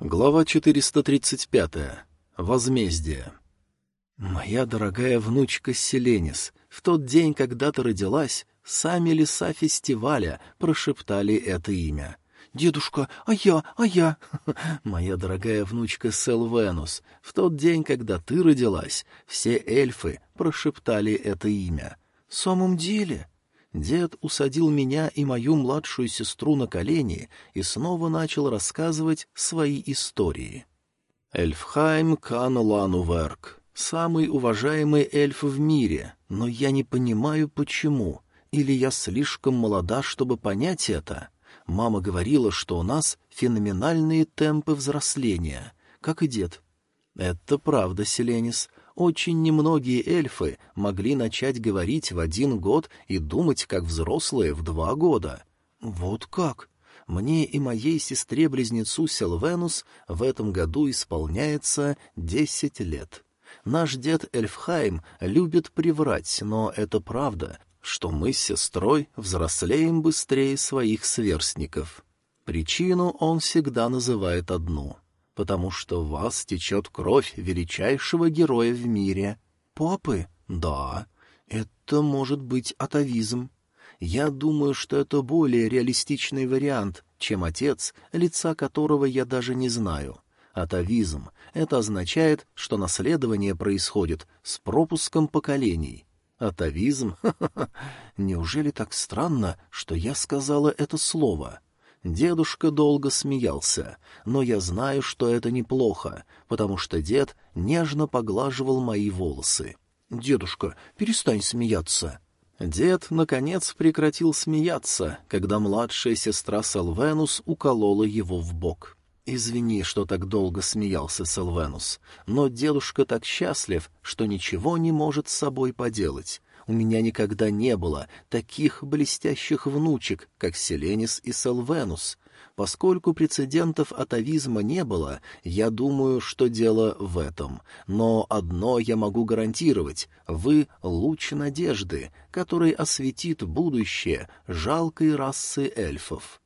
Глава 435. Возмездие. Моя дорогая внучка Селенис, в тот день, когда ты родилась, сами леса фестиваля прошептали это имя. «Дедушка, а я, а я?» «Моя дорогая внучка Селвенус, в тот день, когда ты родилась, все эльфы прошептали это имя». «В самом деле?» Дед усадил меня и мою младшую сестру на колени и снова начал рассказывать свои истории. Эльфхайм Кан Лануверк. Самый уважаемый эльф в мире, но я не понимаю, почему. Или я слишком молода, чтобы понять это? Мама говорила, что у нас феноменальные темпы взросления, как и дед. Это правда, Селенис. Очень немногие эльфы могли начать говорить в один год и думать, как взрослые, в два года. Вот как? Мне и моей сестре-близнецу Селвенус в этом году исполняется десять лет. Наш дед Эльфхайм любит приврать, но это правда, что мы с сестрой взрослеем быстрее своих сверстников. Причину он всегда называет одну — потому что в вас течет кровь величайшего героя в мире. Папы? Да. Это может быть атовизм. Я думаю, что это более реалистичный вариант, чем отец, лица которого я даже не знаю. Атовизм — это означает, что наследование происходит с пропуском поколений. Атовизм? Неужели так странно, что я сказала это слово? Дедушка долго смеялся, но я знаю, что это неплохо, потому что дед нежно поглаживал мои волосы. «Дедушка, перестань смеяться». Дед, наконец, прекратил смеяться, когда младшая сестра Салвенус уколола его в бок. «Извини, что так долго смеялся Салвенус, но дедушка так счастлив, что ничего не может с собой поделать. У меня никогда не было таких блестящих внучек, как Селенис и Селвенус. Поскольку прецедентов атовизма не было, я думаю, что дело в этом. Но одно я могу гарантировать — вы — луч надежды, который осветит будущее жалкой расы эльфов.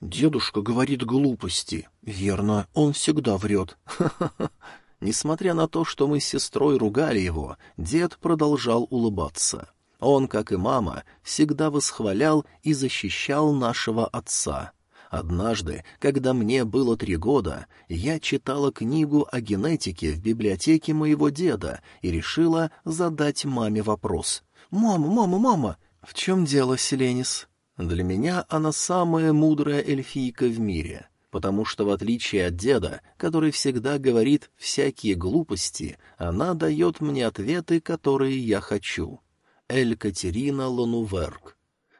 «Дедушка говорит глупости. Верно, он всегда врет. Ха-ха-ха. Несмотря на то, что мы с сестрой ругали его, дед продолжал улыбаться. Он, как и мама, всегда восхвалял и защищал нашего отца. Однажды, когда мне было три года, я читала книгу о генетике в библиотеке моего деда и решила задать маме вопрос. «Мама, мама, мама, в чем дело, Селенис?» Для меня она самая мудрая эльфийка в мире потому что, в отличие от деда, который всегда говорит всякие глупости, она дает мне ответы, которые я хочу. Эль Катерина Лануверк.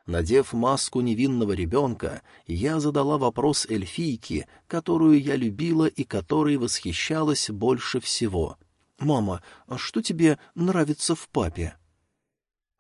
Надев маску невинного ребенка, я задала вопрос эльфийке, которую я любила и которой восхищалась больше всего. «Мама, а что тебе нравится в папе?»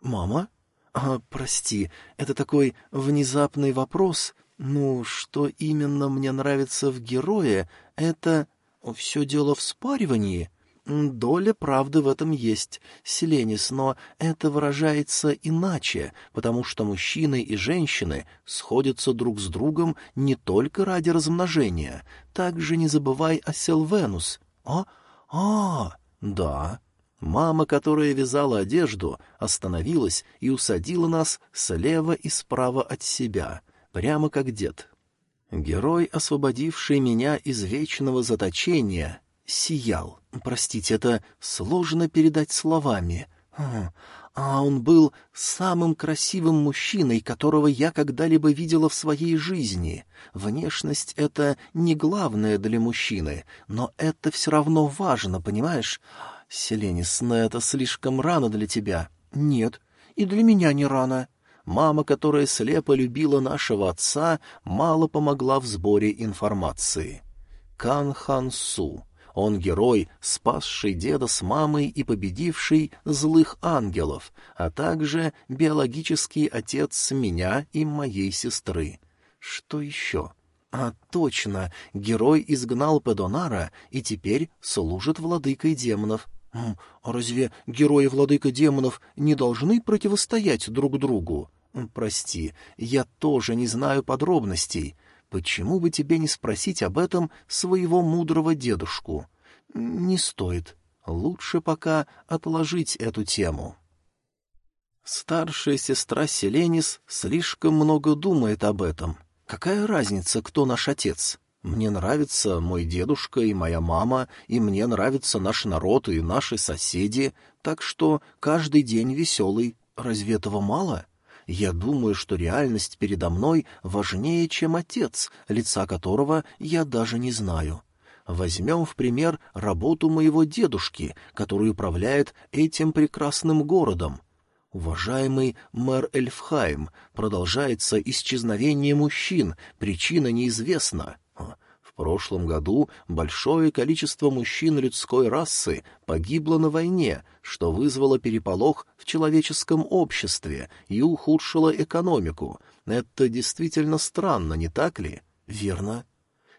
«Мама?» «А, прости, это такой внезапный вопрос, ну, что именно мне нравится в герое, это... Все дело в спаривании. Доля правды в этом есть, Селенис, но это выражается иначе, потому что мужчины и женщины сходятся друг с другом не только ради размножения. Также не забывай о Селвенус. А? А, да. Мама, которая вязала одежду, остановилась и усадила нас слева и справа от себя — прямо как дед. Герой, освободивший меня из вечного заточения, сиял. Простите, это сложно передать словами. А он был самым красивым мужчиной, которого я когда-либо видела в своей жизни. Внешность — это не главное для мужчины, но это все равно важно, понимаешь? Селенис, но это слишком рано для тебя. Нет, и для меня не рано. Мама, которая слепо любила нашего отца, мало помогла в сборе информации. Кан Хан Су. Он герой, спасший деда с мамой и победивший злых ангелов, а также биологический отец меня и моей сестры. Что еще? А точно, герой изгнал Педонара и теперь служит владыкой демонов. А разве герои владыка демонов не должны противостоять друг другу? «Прости, я тоже не знаю подробностей. почему бы тебе не спросить об этом своего мудрого дедушку? Не стоит. Лучше пока отложить эту тему. Старшая сестра Селенис слишком много думает об этом. Какая разница, кто наш отец? Мне нравится мой дедушка и моя мама, и мне нравится наш народ и наши соседи, так что каждый день веселый. Разве этого мало? Я думаю, что реальность передо мной важнее, чем отец, лица которого я даже не знаю. Возьмем в пример работу моего дедушки, который управляет этим прекрасным городом. Уважаемый мэр Эльфхайм, продолжается исчезновение мужчин, причина неизвестна. Прошлом году большое количество мужчин людской расы погибло на войне, что вызвало переполох в человеческом обществе и ухудшило экономику. Это действительно странно, не так ли? Верно.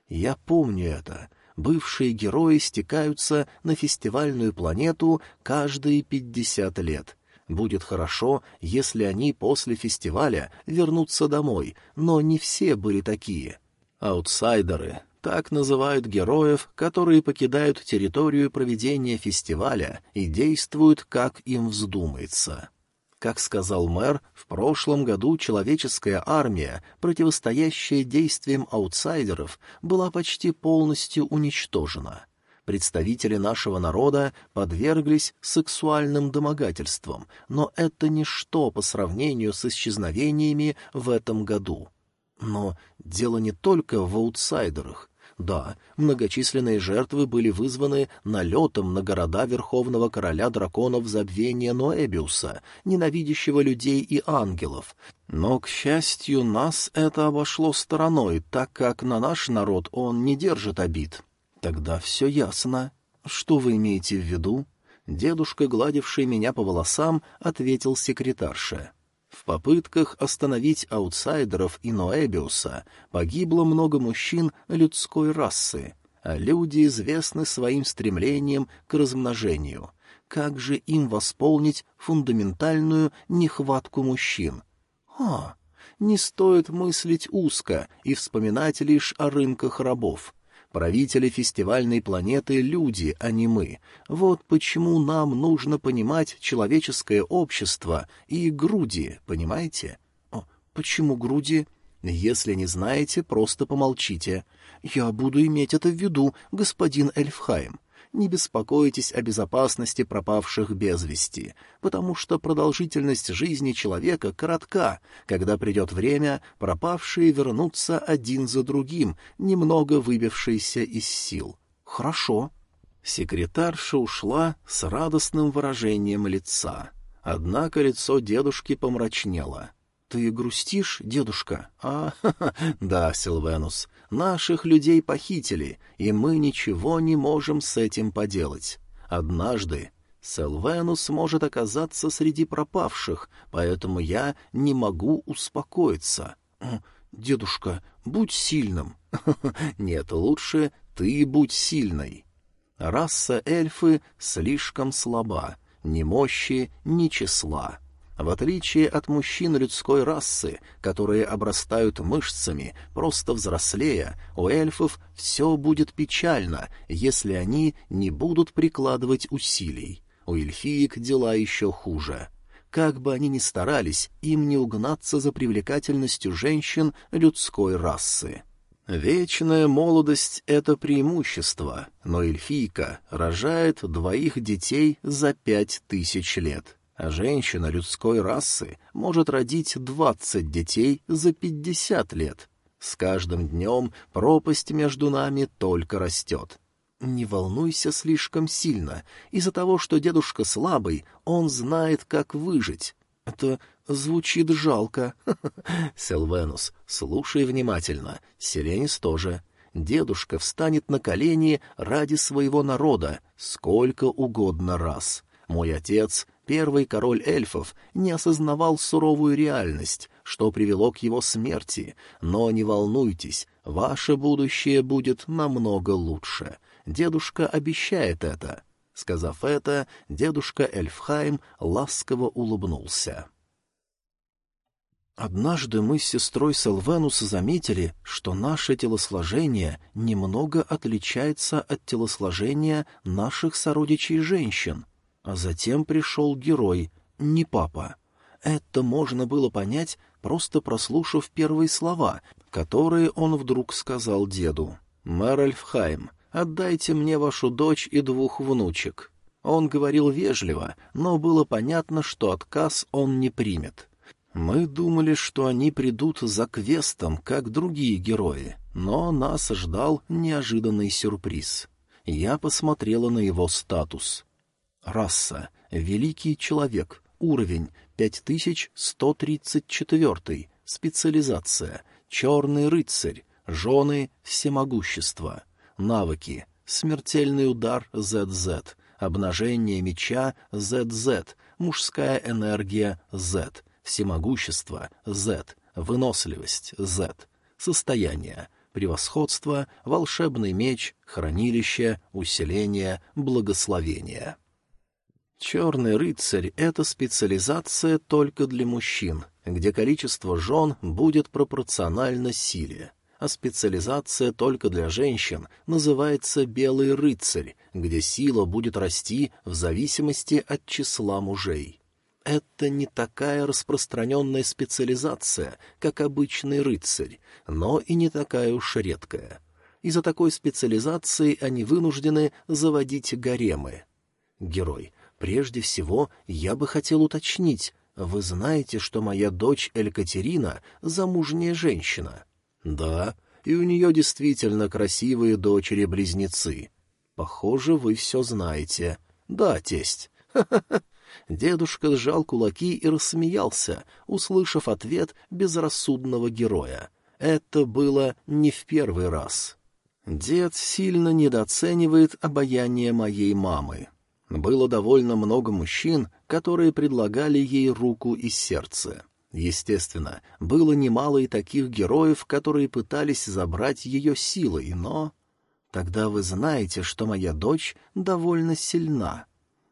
Я помню это бывшие герои стекаются на фестивальную планету каждые пятьдесят лет. Будет хорошо, если они после фестиваля вернутся домой, но не все были такие. Аутсайдеры — так называют героев, которые покидают территорию проведения фестиваля и действуют, как им вздумается. Как сказал мэр, в прошлом году человеческая армия, противостоящая действиям аутсайдеров, была почти полностью уничтожена. Представители нашего народа подверглись сексуальным домогательствам, но это ничто по сравнению с исчезновениями в этом году. Но дело не только в аутсайдерах. Да, многочисленные жертвы были вызваны налетом на города Верховного Короля Драконов Забвения Ноэбиуса, ненавидящего людей и ангелов. Но, к счастью, нас это обошло стороной, так как на наш народ он не держит обид. Тогда все ясно. Что вы имеете в виду? Дедушка, гладивший меня по волосам, ответил секретарше. — в попытках остановить аутсайдеров и Ноэбиуса погибло много мужчин людской расы, а люди известны своим стремлением к размножению. Как же им восполнить фундаментальную нехватку мужчин? А, не стоит мыслить узко и вспоминать лишь о рынках рабов. Правители фестивальной планеты — люди, а не мы. Вот почему нам нужно понимать человеческое общество и груди, понимаете? О, почему груди? Если не знаете, просто помолчите. Я буду иметь это в виду, господин Эльфхайм не беспокойтесь о безопасности пропавших без вести, потому что продолжительность жизни человека коротка. Когда придет время, пропавшие вернутся один за другим, немного выбившиеся из сил. Хорошо. Секретарша ушла с радостным выражением лица. Однако лицо дедушки помрачнело. «Ты грустишь, дедушка?» «А, ха -ха, да, Силвенус, наших людей похитили, и мы ничего не можем с этим поделать. Однажды Селвенус может оказаться среди пропавших, поэтому я не могу успокоиться. Дедушка, будь сильным. Нет, лучше ты будь сильной. Раса эльфы слишком слаба, ни мощи, ни числа. В отличие от мужчин людской расы, которые обрастают мышцами, просто взрослея, у эльфов все будет печально, если они не будут прикладывать усилий. У эльфиек дела еще хуже. Как бы они ни старались, им не угнаться за привлекательностью женщин людской расы. Вечная молодость — это преимущество, но эльфийка рожает двоих детей за пять тысяч лет а женщина людской расы может родить двадцать детей за пятьдесят лет. С каждым днем пропасть между нами только растет. Не волнуйся слишком сильно. Из-за того, что дедушка слабый, он знает, как выжить. Это звучит жалко. Селвенус, слушай внимательно. Селенис тоже. Дедушка встанет на колени ради своего народа сколько угодно раз. Мой отец первый король эльфов не осознавал суровую реальность, что привело к его смерти, но не волнуйтесь, ваше будущее будет намного лучше. Дедушка обещает это. Сказав это, дедушка Эльфхайм ласково улыбнулся. Однажды мы с сестрой Селвенус заметили, что наше телосложение немного отличается от телосложения наших сородичей женщин. А затем пришел герой, не папа. Это можно было понять, просто прослушав первые слова, которые он вдруг сказал деду. «Мэральфхайм, отдайте мне вашу дочь и двух внучек». Он говорил вежливо, но было понятно, что отказ он не примет. Мы думали, что они придут за квестом, как другие герои, но нас ждал неожиданный сюрприз. Я посмотрела на его статус. Раса. Великий человек. Уровень 5134. Специализация. Черный рыцарь. Жены. Всемогущество. Навыки. Смертельный удар ZZ. Обнажение меча ZZ. Мужская энергия Z всемогущество — Z, выносливость — Z, состояние, превосходство, волшебный меч, хранилище, усиление, благословение. Черный рыцарь — это специализация только для мужчин, где количество жен будет пропорционально силе, а специализация только для женщин называется белый рыцарь, где сила будет расти в зависимости от числа мужей это не такая распространенная специализация, как обычный рыцарь, но и не такая уж редкая. Из-за такой специализации они вынуждены заводить гаремы. Герой. Прежде всего, я бы хотел уточнить, вы знаете, что моя дочь Элькатерина — замужняя женщина? Да, и у нее действительно красивые дочери-близнецы. Похоже, вы все знаете. Да, тесть. Дедушка сжал кулаки и рассмеялся, услышав ответ безрассудного героя. Это было не в первый раз. Дед сильно недооценивает обаяние моей мамы. Было довольно много мужчин, которые предлагали ей руку и сердце. Естественно, было немало и таких героев, которые пытались забрать ее силой, но... Тогда вы знаете, что моя дочь довольно сильна.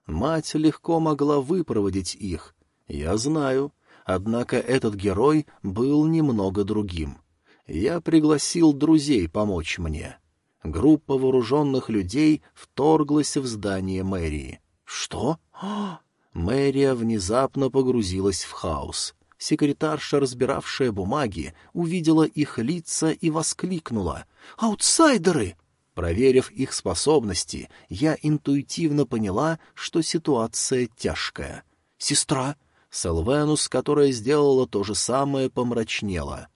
Мать легко могла выпроводить их. Я знаю. Однако этот герой был немного другим. Я пригласил друзей помочь мне. Группа вооруженных людей вторглась в здание мэрии. Что? Мэрия внезапно погрузилась в хаос. Секретарша, разбиравшая бумаги, увидела их лица и воскликнула. «Аутсайдеры!» Проверив их способности, я интуитивно поняла, что ситуация тяжкая. «Сестра!» Селвенус, которая сделала то же самое, помрачнела.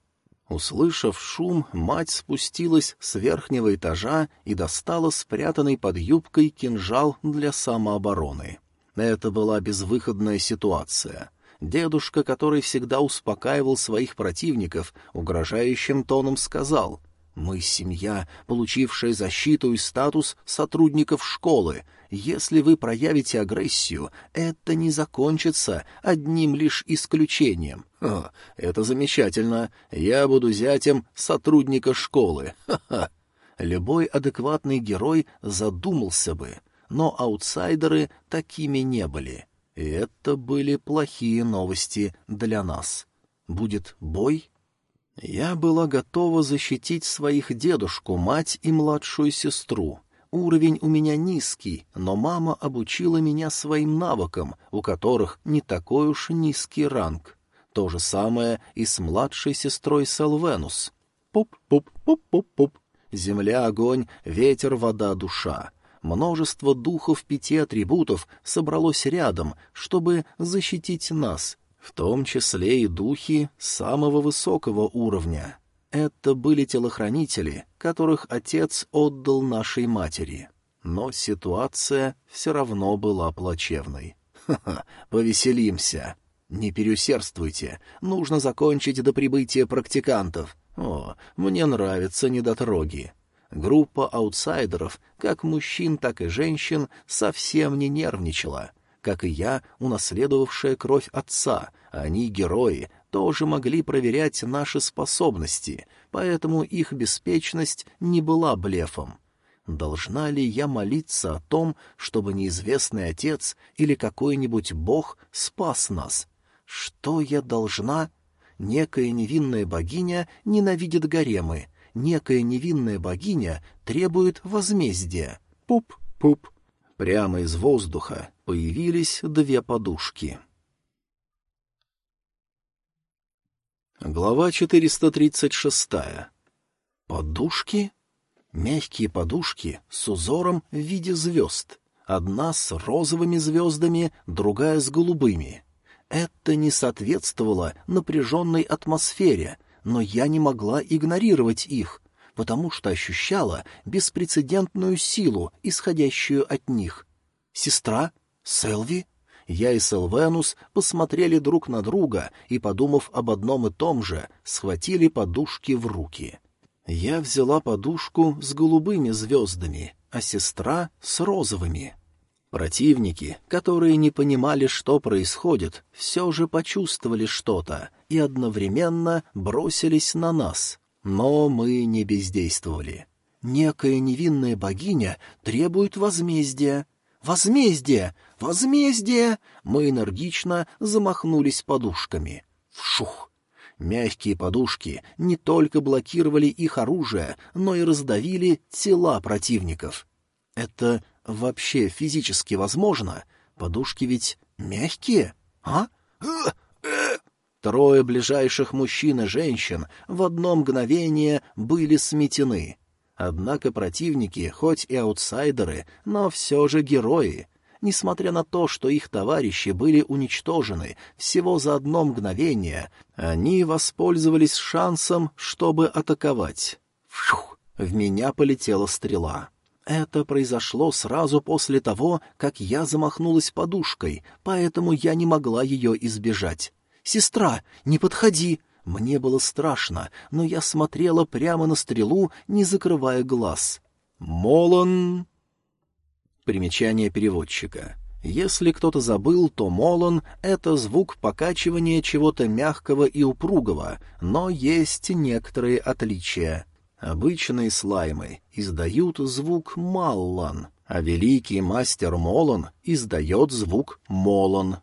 Услышав шум, мать спустилась с верхнего этажа и достала спрятанный под юбкой кинжал для самообороны. Это была безвыходная ситуация. Дедушка, который всегда успокаивал своих противников, угрожающим тоном сказал — мы семья, получившая защиту и статус сотрудников школы. Если вы проявите агрессию, это не закончится одним лишь исключением. О, это замечательно. Я буду зятем сотрудника школы. Ха-ха. Любой адекватный герой задумался бы, но аутсайдеры такими не были. И это были плохие новости для нас. Будет бой? Я была готова защитить своих дедушку, мать и младшую сестру. Уровень у меня низкий, но мама обучила меня своим навыкам, у которых не такой уж низкий ранг. То же самое и с младшей сестрой Селвенус. Пуп-пуп-пуп-пуп-пуп. Земля, огонь, ветер, вода, душа. Множество духов пяти атрибутов собралось рядом, чтобы защитить нас, в том числе и духи самого высокого уровня. Это были телохранители, которых отец отдал нашей матери. Но ситуация все равно была плачевной. Ха-ха, повеселимся. Не переусердствуйте, нужно закончить до прибытия практикантов. О, мне нравятся недотроги. Группа аутсайдеров, как мужчин, так и женщин, совсем не нервничала — как и я, унаследовавшая кровь отца, они, герои, тоже могли проверять наши способности, поэтому их беспечность не была блефом. Должна ли я молиться о том, чтобы неизвестный отец или какой-нибудь бог спас нас? Что я должна? Некая невинная богиня ненавидит гаремы. Некая невинная богиня требует возмездия. Пуп-пуп. Прямо из воздуха появились две подушки. Глава 436. Подушки? Мягкие подушки с узором в виде звезд. Одна с розовыми звездами, другая с голубыми. Это не соответствовало напряженной атмосфере, но я не могла игнорировать их, потому что ощущала беспрецедентную силу, исходящую от них. «Сестра? Селви?» Я и Селвенус посмотрели друг на друга и, подумав об одном и том же, схватили подушки в руки. Я взяла подушку с голубыми звездами, а сестра — с розовыми. Противники, которые не понимали, что происходит, все же почувствовали что-то и одновременно бросились на нас. Но мы не бездействовали. Некая невинная богиня требует возмездия. Возмездие! Возмездие! Мы энергично замахнулись подушками. Вшух! Мягкие подушки не только блокировали их оружие, но и раздавили тела противников. Это вообще физически возможно? Подушки ведь мягкие, а? Трое ближайших мужчин и женщин в одно мгновение были сметены. Однако противники, хоть и аутсайдеры, но все же герои. Несмотря на то, что их товарищи были уничтожены всего за одно мгновение, они воспользовались шансом, чтобы атаковать. Фух! В меня полетела стрела. Это произошло сразу после того, как я замахнулась подушкой, поэтому я не могла ее избежать. «Сестра, не подходи!» Мне было страшно, но я смотрела прямо на стрелу, не закрывая глаз. «Молон...» Примечание переводчика. Если кто-то забыл, то молон — это звук покачивания чего-то мягкого и упругого, но есть некоторые отличия. Обычные слаймы издают звук маллан, а великий мастер молон издает звук молон.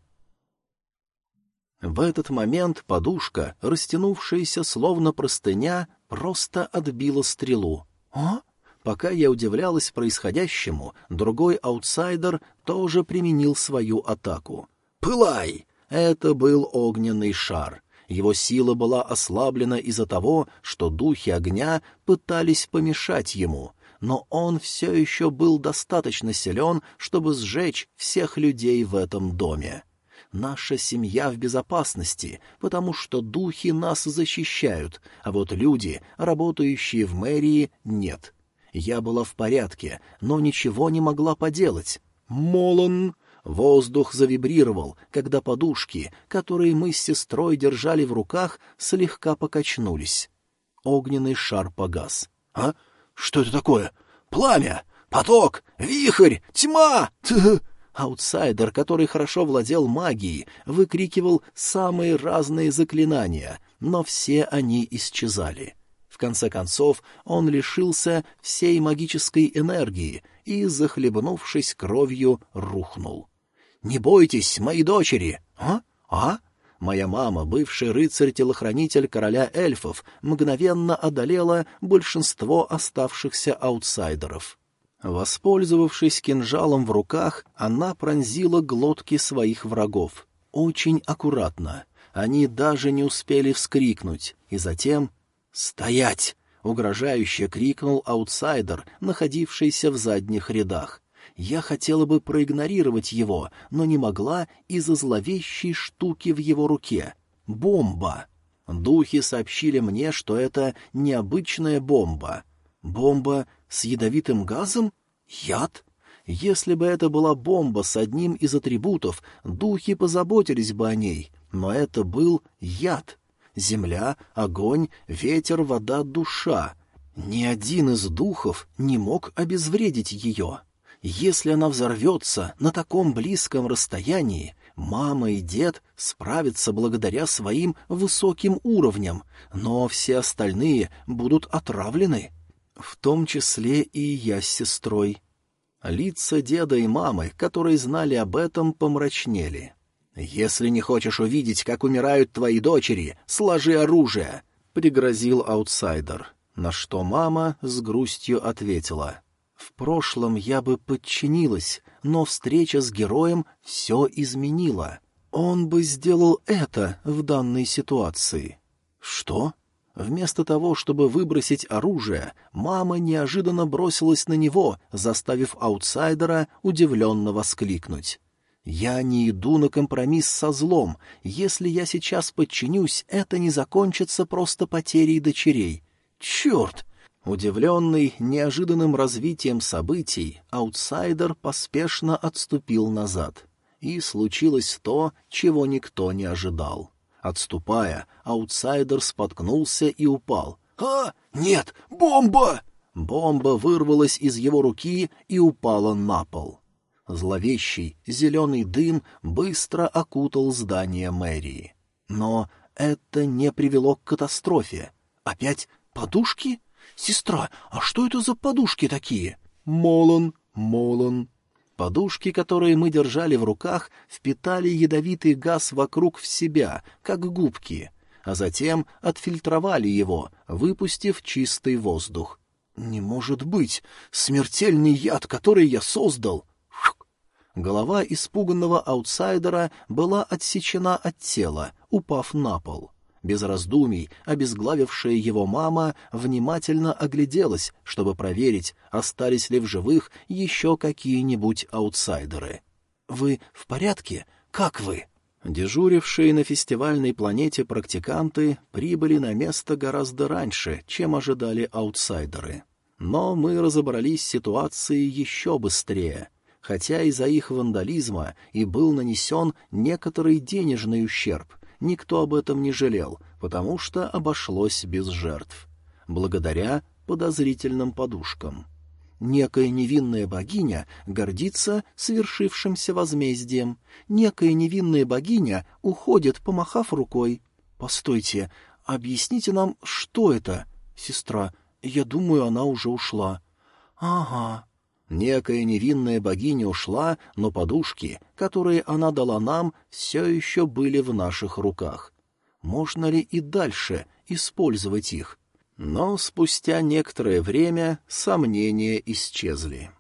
В этот момент подушка, растянувшаяся словно простыня, просто отбила стрелу. «А?» Пока я удивлялась происходящему, другой аутсайдер тоже применил свою атаку. «Пылай!» Это был огненный шар. Его сила была ослаблена из-за того, что духи огня пытались помешать ему, но он все еще был достаточно силен, чтобы сжечь всех людей в этом доме наша семья в безопасности, потому что духи нас защищают, а вот люди, работающие в мэрии, нет. Я была в порядке, но ничего не могла поделать. Молон! Воздух завибрировал, когда подушки, которые мы с сестрой держали в руках, слегка покачнулись. Огненный шар погас. «А? Что это такое? Пламя! Поток! Вихрь! Тьма! Аутсайдер, который хорошо владел магией, выкрикивал самые разные заклинания, но все они исчезали. В конце концов, он лишился всей магической энергии и, захлебнувшись кровью, рухнул. «Не бойтесь, мои дочери!» «А? А?» Моя мама, бывший рыцарь-телохранитель короля эльфов, мгновенно одолела большинство оставшихся аутсайдеров. Воспользовавшись кинжалом в руках, она пронзила глотки своих врагов. Очень аккуратно. Они даже не успели вскрикнуть. И затем... «Стоять!» — угрожающе крикнул аутсайдер, находившийся в задних рядах. Я хотела бы проигнорировать его, но не могла из-за зловещей штуки в его руке. Бомба! Духи сообщили мне, что это необычная бомба. Бомба с ядовитым газом? Яд? Если бы это была бомба с одним из атрибутов, духи позаботились бы о ней, но это был яд. Земля, огонь, ветер, вода, душа. Ни один из духов не мог обезвредить ее. Если она взорвется на таком близком расстоянии, мама и дед справятся благодаря своим высоким уровням, но все остальные будут отравлены в том числе и я с сестрой. Лица деда и мамы, которые знали об этом, помрачнели. «Если не хочешь увидеть, как умирают твои дочери, сложи оружие!» — пригрозил аутсайдер, на что мама с грустью ответила. «В прошлом я бы подчинилась, но встреча с героем все изменила. Он бы сделал это в данной ситуации». «Что?» Вместо того, чтобы выбросить оружие, мама неожиданно бросилась на него, заставив аутсайдера удивленно воскликнуть. «Я не иду на компромисс со злом. Если я сейчас подчинюсь, это не закончится просто потерей дочерей. Черт!» Удивленный неожиданным развитием событий, аутсайдер поспешно отступил назад. И случилось то, чего никто не ожидал. Отступая, аутсайдер споткнулся и упал. «А! Нет! Бомба!» Бомба вырвалась из его руки и упала на пол. Зловещий зеленый дым быстро окутал здание мэрии. Но это не привело к катастрофе. Опять подушки? Сестра, а что это за подушки такие? Молон, молон, Подушки, которые мы держали в руках, впитали ядовитый газ вокруг в себя, как губки, а затем отфильтровали его, выпустив чистый воздух. «Не может быть! Смертельный яд, который я создал!» Голова испуганного аутсайдера была отсечена от тела, упав на пол. Без раздумий обезглавившая его мама внимательно огляделась, чтобы проверить, остались ли в живых еще какие-нибудь аутсайдеры. «Вы в порядке? Как вы?» Дежурившие на фестивальной планете практиканты прибыли на место гораздо раньше, чем ожидали аутсайдеры. Но мы разобрались с ситуацией еще быстрее, хотя из-за их вандализма и был нанесен некоторый денежный ущерб, никто об этом не жалел, потому что обошлось без жертв. Благодаря подозрительным подушкам. Некая невинная богиня гордится свершившимся возмездием. Некая невинная богиня уходит, помахав рукой. «Постойте, объясните нам, что это?» «Сестра, я думаю, она уже ушла». «Ага», Некая невинная богиня ушла, но подушки, которые она дала нам, все еще были в наших руках. Можно ли и дальше использовать их? Но спустя некоторое время сомнения исчезли.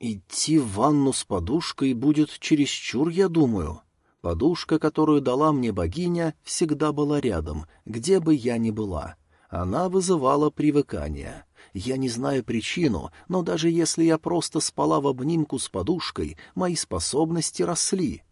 Идти в ванну с подушкой будет чересчур, я думаю. Подушка, которую дала мне богиня, всегда была рядом, где бы я ни была. Она вызывала привыкание. Я не знаю причину, но даже если я просто спала в обнимку с подушкой, мои способности росли.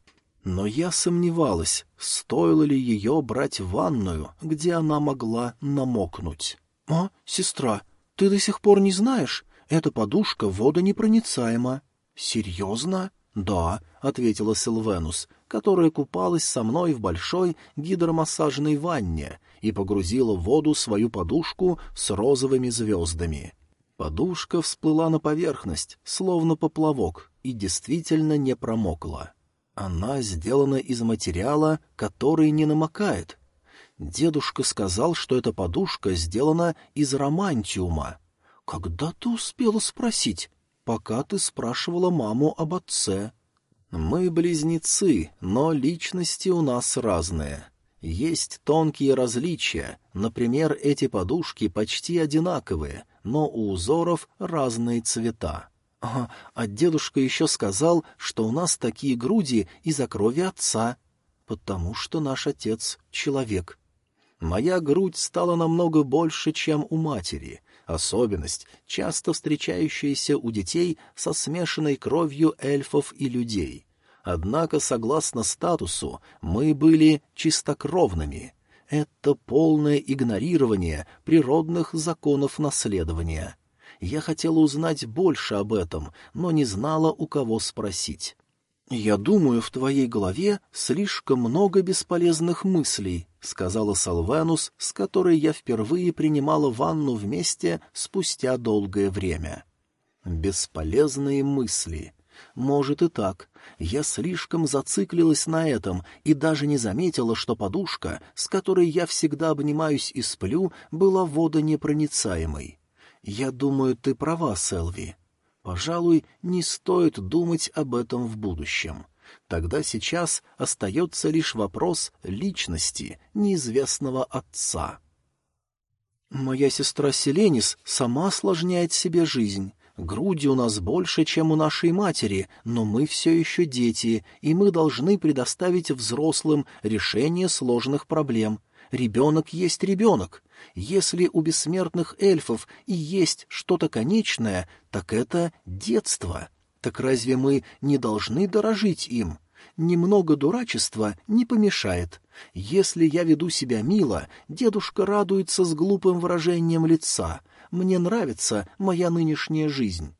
Но я сомневалась, стоило ли ее брать в ванную, где она могла намокнуть. — А, сестра, ты до сих пор не знаешь? Эта подушка водонепроницаема. — Серьезно? — Да, — ответила Силвенус, которая купалась со мной в большой гидромассажной ванне и погрузила в воду свою подушку с розовыми звездами. Подушка всплыла на поверхность, словно поплавок, и действительно не промокла. Она сделана из материала, который не намокает. Дедушка сказал, что эта подушка сделана из романтиума. Когда ты успела спросить? Пока ты спрашивала маму об отце. Мы близнецы, но личности у нас разные. Есть тонкие различия, например, эти подушки почти одинаковые, но у узоров разные цвета. А, а дедушка еще сказал, что у нас такие груди из-за крови отца, потому что наш отец — человек. Моя грудь стала намного больше, чем у матери. Особенность, часто встречающаяся у детей со смешанной кровью эльфов и людей. Однако, согласно статусу, мы были чистокровными. Это полное игнорирование природных законов наследования. Я хотела узнать больше об этом, но не знала, у кого спросить. «Я думаю, в твоей голове слишком много бесполезных мыслей», — сказала Салвенус, с которой я впервые принимала ванну вместе спустя долгое время. «Бесполезные мысли. Может и так. Я слишком зациклилась на этом и даже не заметила, что подушка, с которой я всегда обнимаюсь и сплю, была водонепроницаемой. Я думаю, ты права, Селви. Пожалуй, не стоит думать об этом в будущем. Тогда сейчас остается лишь вопрос личности неизвестного отца. «Моя сестра Селенис сама осложняет себе жизнь. Груди у нас больше, чем у нашей матери, но мы все еще дети, и мы должны предоставить взрослым решение сложных проблем. Ребенок есть ребенок. Если у бессмертных эльфов и есть что-то конечное, так это детство. Так разве мы не должны дорожить им? Немного дурачества не помешает. Если я веду себя мило, дедушка радуется с глупым выражением лица. Мне нравится моя нынешняя жизнь.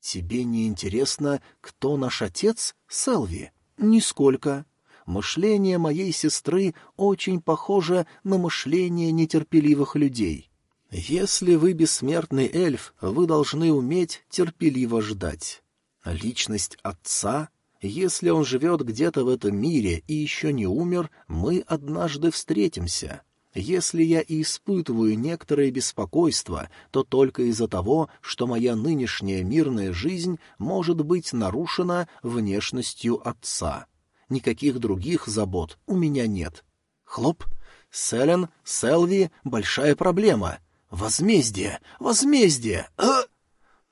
Тебе не интересно, кто наш отец, Селви? Нисколько. Мышление моей сестры очень похоже на мышление нетерпеливых людей. Если вы бессмертный эльф, вы должны уметь терпеливо ждать. Личность отца если он живет где-то в этом мире и еще не умер, мы однажды встретимся. Если я и испытываю некоторое беспокойство, то только из-за того, что моя нынешняя мирная жизнь может быть нарушена внешностью отца. Никаких других забот у меня нет. Хлоп. Селен, Селви — большая проблема. Возмездие! Возмездие! А!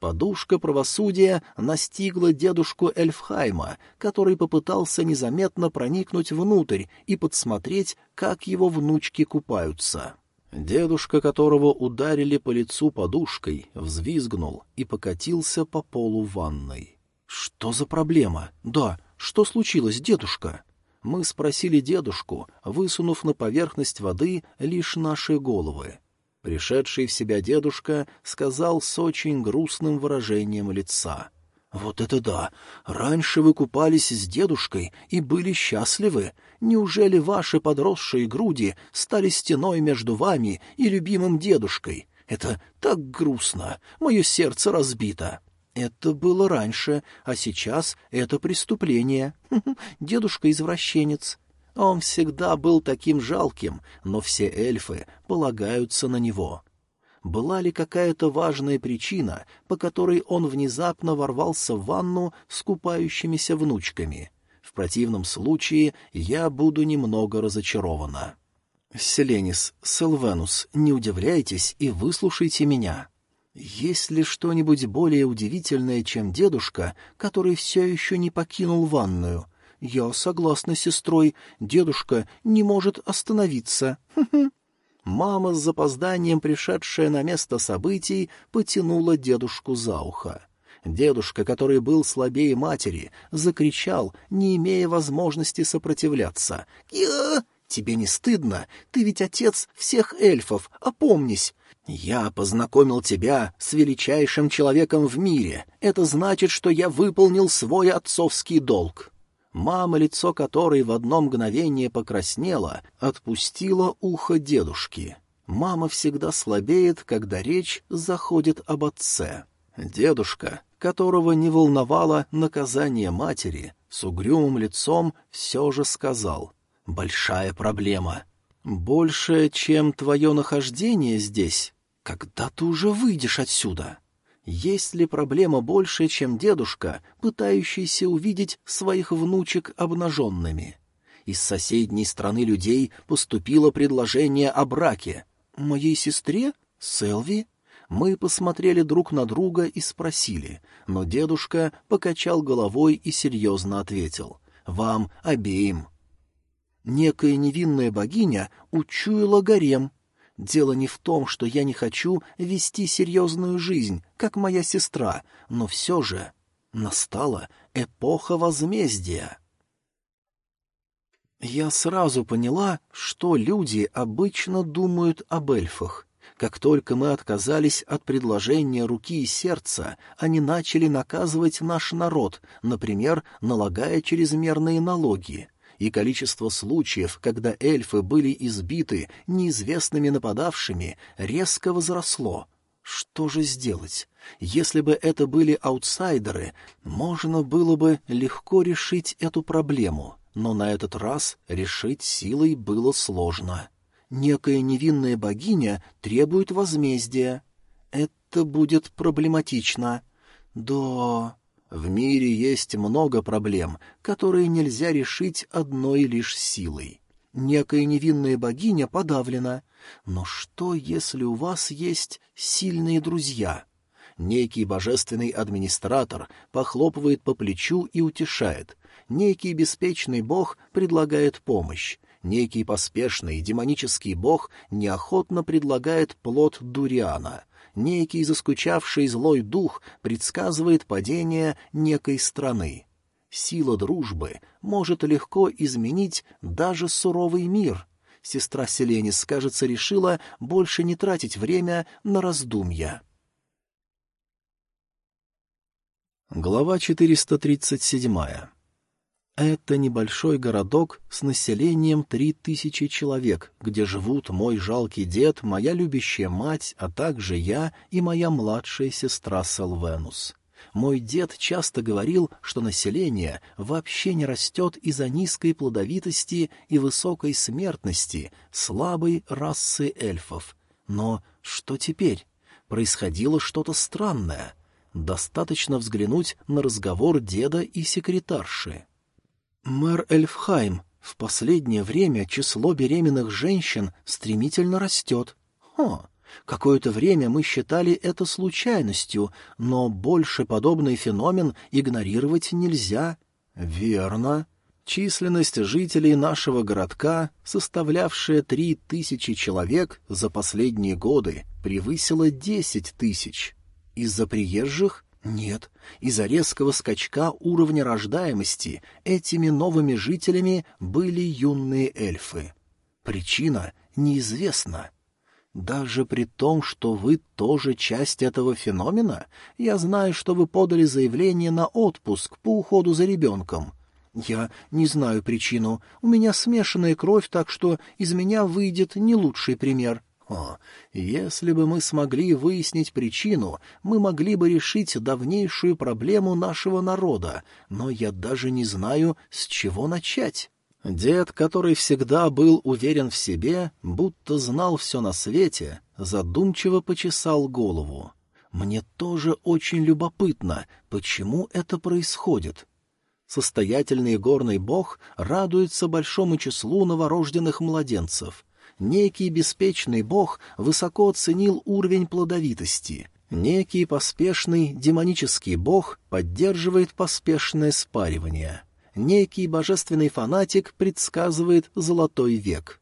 Подушка правосудия настигла дедушку Эльфхайма, который попытался незаметно проникнуть внутрь и подсмотреть, как его внучки купаются. Дедушка, которого ударили по лицу подушкой, взвизгнул и покатился по полу ванной. «Что за проблема? Да, что случилось, дедушка?» Мы спросили дедушку, высунув на поверхность воды лишь наши головы. Пришедший в себя дедушка сказал с очень грустным выражением лица. «Вот это да! Раньше вы купались с дедушкой и были счастливы. Неужели ваши подросшие груди стали стеной между вами и любимым дедушкой? Это так грустно! Мое сердце разбито!» «Это было раньше, а сейчас это преступление. Дедушка извращенец. Он всегда был таким жалким, но все эльфы полагаются на него. Была ли какая-то важная причина, по которой он внезапно ворвался в ванну с купающимися внучками? В противном случае я буду немного разочарована. Селенис, Селвенус, не удивляйтесь и выслушайте меня. Есть ли что-нибудь более удивительное, чем дедушка, который все еще не покинул ванную? «Я согласна с сестрой. Дедушка не может остановиться. Мама с запозданием, пришедшая на место событий, потянула дедушку за ухо. Дедушка, который был слабее матери, закричал, не имея возможности сопротивляться. «Я... Тебе не стыдно? Ты ведь отец всех эльфов, опомнись!» «Я познакомил тебя с величайшим человеком в мире. Это значит, что я выполнил свой отцовский долг». Мама, лицо которой в одно мгновение покраснело, отпустила ухо дедушки. Мама всегда слабеет, когда речь заходит об отце. Дедушка, которого не волновало наказание матери, с угрюмым лицом все же сказал «Большая проблема. Больше, чем твое нахождение здесь. Когда ты уже выйдешь отсюда?» Есть ли проблема больше, чем дедушка, пытающийся увидеть своих внучек обнаженными? Из соседней страны людей поступило предложение о браке. «Моей сестре? Селви?» Мы посмотрели друг на друга и спросили, но дедушка покачал головой и серьезно ответил. «Вам обеим». Некая невинная богиня учуяла гарем, Дело не в том, что я не хочу вести серьезную жизнь, как моя сестра, но все же настала эпоха возмездия. Я сразу поняла, что люди обычно думают об эльфах. Как только мы отказались от предложения руки и сердца, они начали наказывать наш народ, например, налагая чрезмерные налоги и количество случаев, когда эльфы были избиты неизвестными нападавшими, резко возросло. Что же сделать? Если бы это были аутсайдеры, можно было бы легко решить эту проблему, но на этот раз решить силой было сложно. Некая невинная богиня требует возмездия. Это будет проблематично. Да... В мире есть много проблем, которые нельзя решить одной лишь силой. Некая невинная богиня подавлена. Но что, если у вас есть сильные друзья? Некий божественный администратор похлопывает по плечу и утешает. Некий беспечный бог предлагает помощь. Некий поспешный демонический бог неохотно предлагает плод дуриана. Некий заскучавший злой дух предсказывает падение некой страны. Сила дружбы может легко изменить даже суровый мир. Сестра Селенис, кажется, решила больше не тратить время на раздумья. Глава 437. Это небольшой городок с населением три тысячи человек, где живут мой жалкий дед, моя любящая мать, а также я и моя младшая сестра Селвенус. Мой дед часто говорил, что население вообще не растет из-за низкой плодовитости и высокой смертности слабой расы эльфов. Но что теперь? Происходило что-то странное. Достаточно взглянуть на разговор деда и секретарши. «Мэр Эльфхайм, в последнее время число беременных женщин стремительно растет. Хо, Какое-то время мы считали это случайностью, но больше подобный феномен игнорировать нельзя. Верно. Численность жителей нашего городка, составлявшая три тысячи человек за последние годы, превысила десять тысяч. Из-за приезжих? Нет. Из-за резкого скачка уровня рождаемости этими новыми жителями были юные эльфы. Причина неизвестна. Даже при том, что вы тоже часть этого феномена, я знаю, что вы подали заявление на отпуск по уходу за ребенком. Я не знаю причину. У меня смешанная кровь, так что из меня выйдет не лучший пример. О, если бы мы смогли выяснить причину, мы могли бы решить давнейшую проблему нашего народа, но я даже не знаю, с чего начать. Дед, который всегда был уверен в себе, будто знал все на свете, задумчиво почесал голову. «Мне тоже очень любопытно, почему это происходит». Состоятельный горный бог радуется большому числу новорожденных младенцев. Некий беспечный бог высоко оценил уровень плодовитости. Некий поспешный демонический бог поддерживает поспешное спаривание некий божественный фанатик предсказывает золотой век.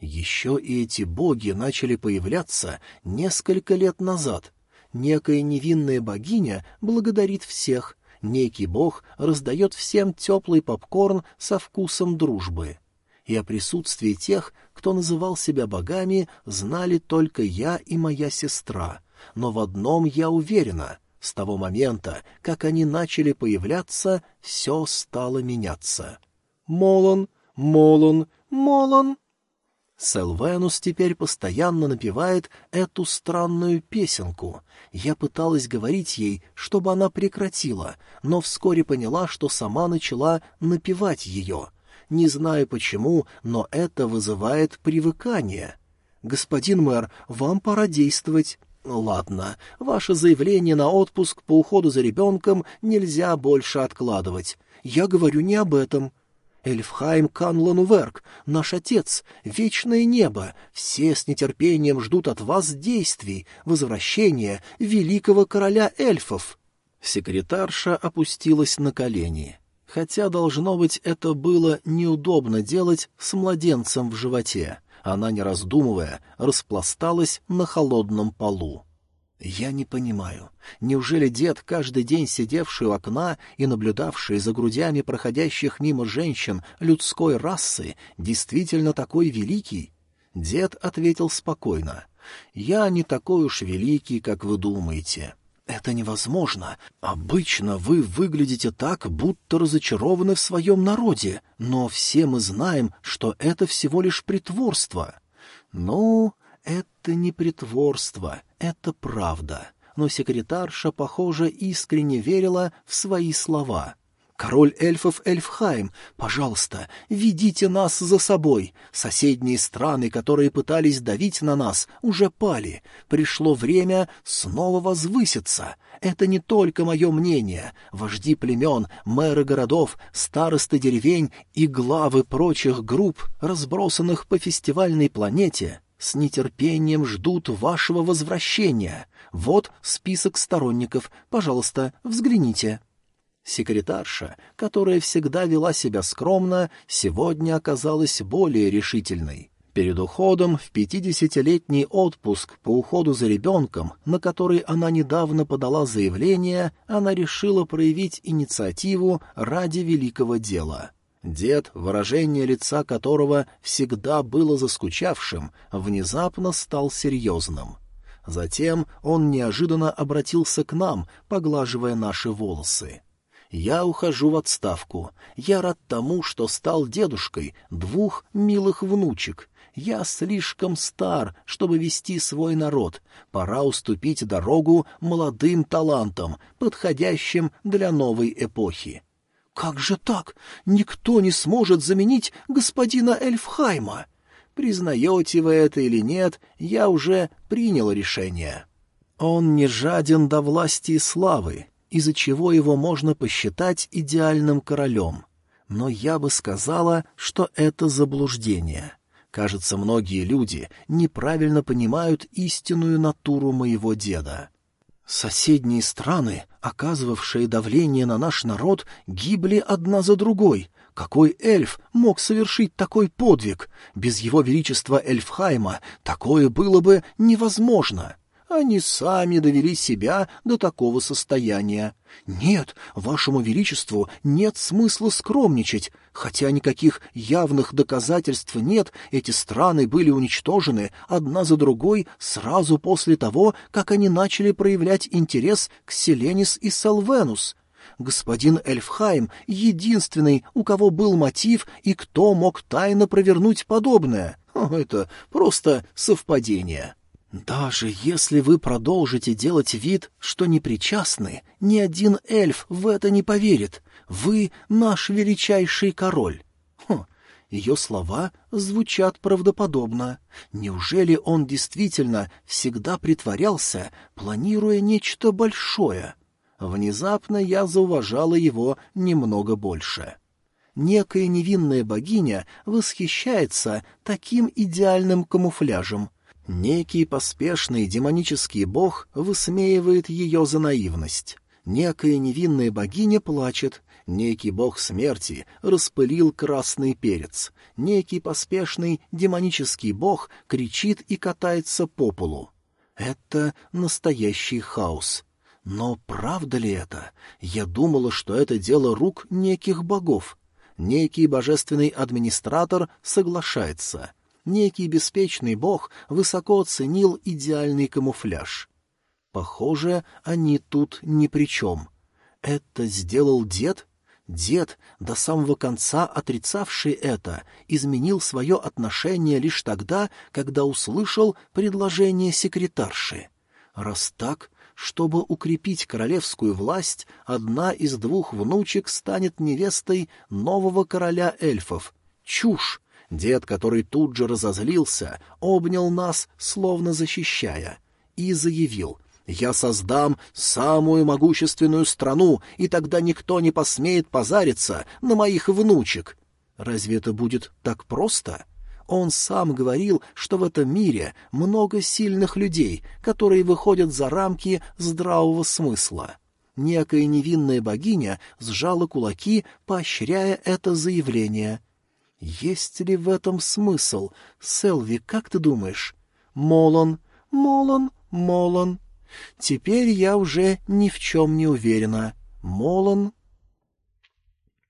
Еще и эти боги начали появляться несколько лет назад. Некая невинная богиня благодарит всех, некий бог раздает всем теплый попкорн со вкусом дружбы. И о присутствии тех, кто называл себя богами, знали только я и моя сестра. Но в одном я уверена — с того момента, как они начали появляться, все стало меняться. «Молон, Молон, Молон!» Селвенус теперь постоянно напевает эту странную песенку. Я пыталась говорить ей, чтобы она прекратила, но вскоре поняла, что сама начала напевать ее. Не знаю почему, но это вызывает привыкание. «Господин мэр, вам пора действовать. «Ладно, ваше заявление на отпуск по уходу за ребенком нельзя больше откладывать. Я говорю не об этом. Эльфхайм Канлануверк, наш отец, вечное небо, все с нетерпением ждут от вас действий, возвращения великого короля эльфов». Секретарша опустилась на колени. Хотя, должно быть, это было неудобно делать с младенцем в животе. Она, не раздумывая, распласталась на холодном полу. Я не понимаю, неужели дед, каждый день сидевший у окна и наблюдавший за грудями проходящих мимо женщин людской расы, действительно такой великий? Дед ответил спокойно. «Я не такой уж великий, как вы думаете. «Это невозможно. Обычно вы выглядите так, будто разочарованы в своем народе, но все мы знаем, что это всего лишь притворство». «Ну, это не притворство, это правда». Но секретарша, похоже, искренне верила в свои слова. Король эльфов Эльфхайм, пожалуйста, ведите нас за собой. Соседние страны, которые пытались давить на нас, уже пали. Пришло время снова возвыситься. Это не только мое мнение. Вожди племен, мэры городов, старосты деревень и главы прочих групп, разбросанных по фестивальной планете, с нетерпением ждут вашего возвращения. Вот список сторонников. Пожалуйста, взгляните». Секретарша, которая всегда вела себя скромно, сегодня оказалась более решительной. Перед уходом в пятидесятилетний отпуск по уходу за ребенком, на который она недавно подала заявление, она решила проявить инициативу ради великого дела. Дед, выражение лица которого всегда было заскучавшим, внезапно стал серьезным. Затем он неожиданно обратился к нам, поглаживая наши волосы. Я ухожу в отставку. Я рад тому, что стал дедушкой двух милых внучек. Я слишком стар, чтобы вести свой народ. Пора уступить дорогу молодым талантам, подходящим для новой эпохи. Как же так? Никто не сможет заменить господина Эльфхайма. Признаете вы это или нет, я уже принял решение. Он не жаден до власти и славы, из-за чего его можно посчитать идеальным королем. Но я бы сказала, что это заблуждение. Кажется, многие люди неправильно понимают истинную натуру моего деда. Соседние страны, оказывавшие давление на наш народ, гибли одна за другой. Какой эльф мог совершить такой подвиг? Без его величества Эльфхайма такое было бы невозможно. Они сами довели себя до такого состояния. Нет, вашему величеству нет смысла скромничать. Хотя никаких явных доказательств нет, эти страны были уничтожены одна за другой сразу после того, как они начали проявлять интерес к Селенис и Салвенус. Господин Эльфхайм — единственный, у кого был мотив и кто мог тайно провернуть подобное. Это просто совпадение. Даже если вы продолжите делать вид, что не причастны, ни один эльф в это не поверит. Вы наш величайший король. Хм, ее слова звучат правдоподобно. Неужели он действительно всегда притворялся, планируя нечто большое? Внезапно я зауважала его немного больше. Некая невинная богиня восхищается таким идеальным камуфляжем — Некий поспешный демонический бог высмеивает ее за наивность. Некая невинная богиня плачет, некий бог смерти распылил красный перец. Некий поспешный демонический бог кричит и катается по полу. Это настоящий хаос. Но правда ли это? Я думала, что это дело рук неких богов. Некий божественный администратор соглашается — некий беспечный бог высоко оценил идеальный камуфляж. Похоже, они тут ни при чем. Это сделал дед? Дед, до самого конца отрицавший это, изменил свое отношение лишь тогда, когда услышал предложение секретарши. Раз так, чтобы укрепить королевскую власть, одна из двух внучек станет невестой нового короля эльфов. Чушь! Дед, который тут же разозлился, обнял нас, словно защищая, и заявил — я создам самую могущественную страну, и тогда никто не посмеет позариться на моих внучек. Разве это будет так просто? Он сам говорил, что в этом мире много сильных людей, которые выходят за рамки здравого смысла. Некая невинная богиня сжала кулаки, поощряя это заявление. Есть ли в этом смысл? Селви, как ты думаешь? Молон, Молон, Молон. Теперь я уже ни в чем не уверена. Молон...